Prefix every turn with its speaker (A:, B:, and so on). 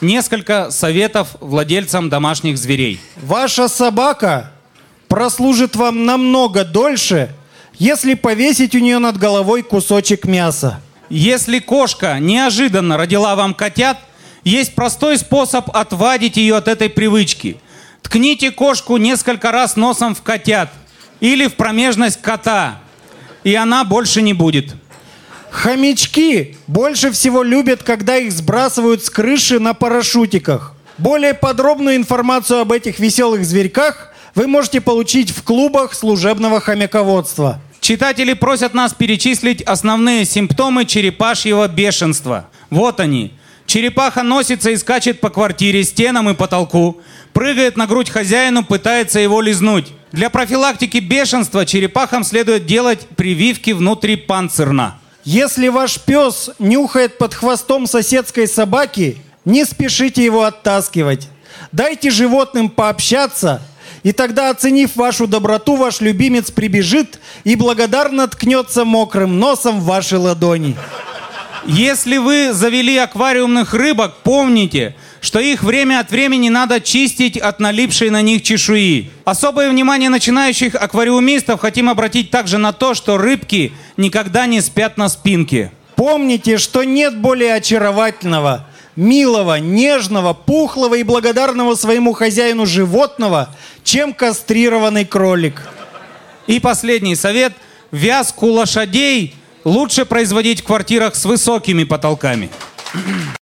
A: несколько советов владельцам домашних зверей.
B: Ваша собака прослужит вам намного дольше, если повесить у нее над головой кусочек мяса.
A: Если кошка неожиданно родила вам котят, есть простой способ отвадить ее от этой привычки. Ткните кошку несколько раз носом в котят или в промежность кота, и она больше не будет.
B: Хомячки больше всего любят, когда их сбрасывают с крыши на парашютиках. Более подробную информацию об этих веселых зверьках вы можете получить в клубах служебного хомяководства.
A: Читатели просят нас перечислить основные симптомы черепашьего бешенства. Вот они. Черепаха носится и скачет по квартире, стенам и потолку, прыгает на грудь хозяину, пытается его лизнуть. Для профилактики бешенства черепахам следует делать прививки внутрипанцирно.
B: Если ваш пес нюхает под хвостом соседской собаки, не спешите его оттаскивать. Дайте животным пообщаться, и тогда, оценив вашу доброту, ваш любимец прибежит и благодарно ткнется мокрым носом в ваши ладони.
A: Если вы завели аквариумных рыбок, помните, что их время от времени надо чистить от налипшей на них чешуи. Особое внимание начинающих аквариумистов хотим обратить также на то, что рыбки никогда не спят на спинке.
B: Помните, что нет более очаровательного, милого, нежного, пухлого и благодарного своему хозяину животного, чем кастрированный кролик.
A: И последний совет. Вязку лошадей лучше производить в квартирах с высокими потолками.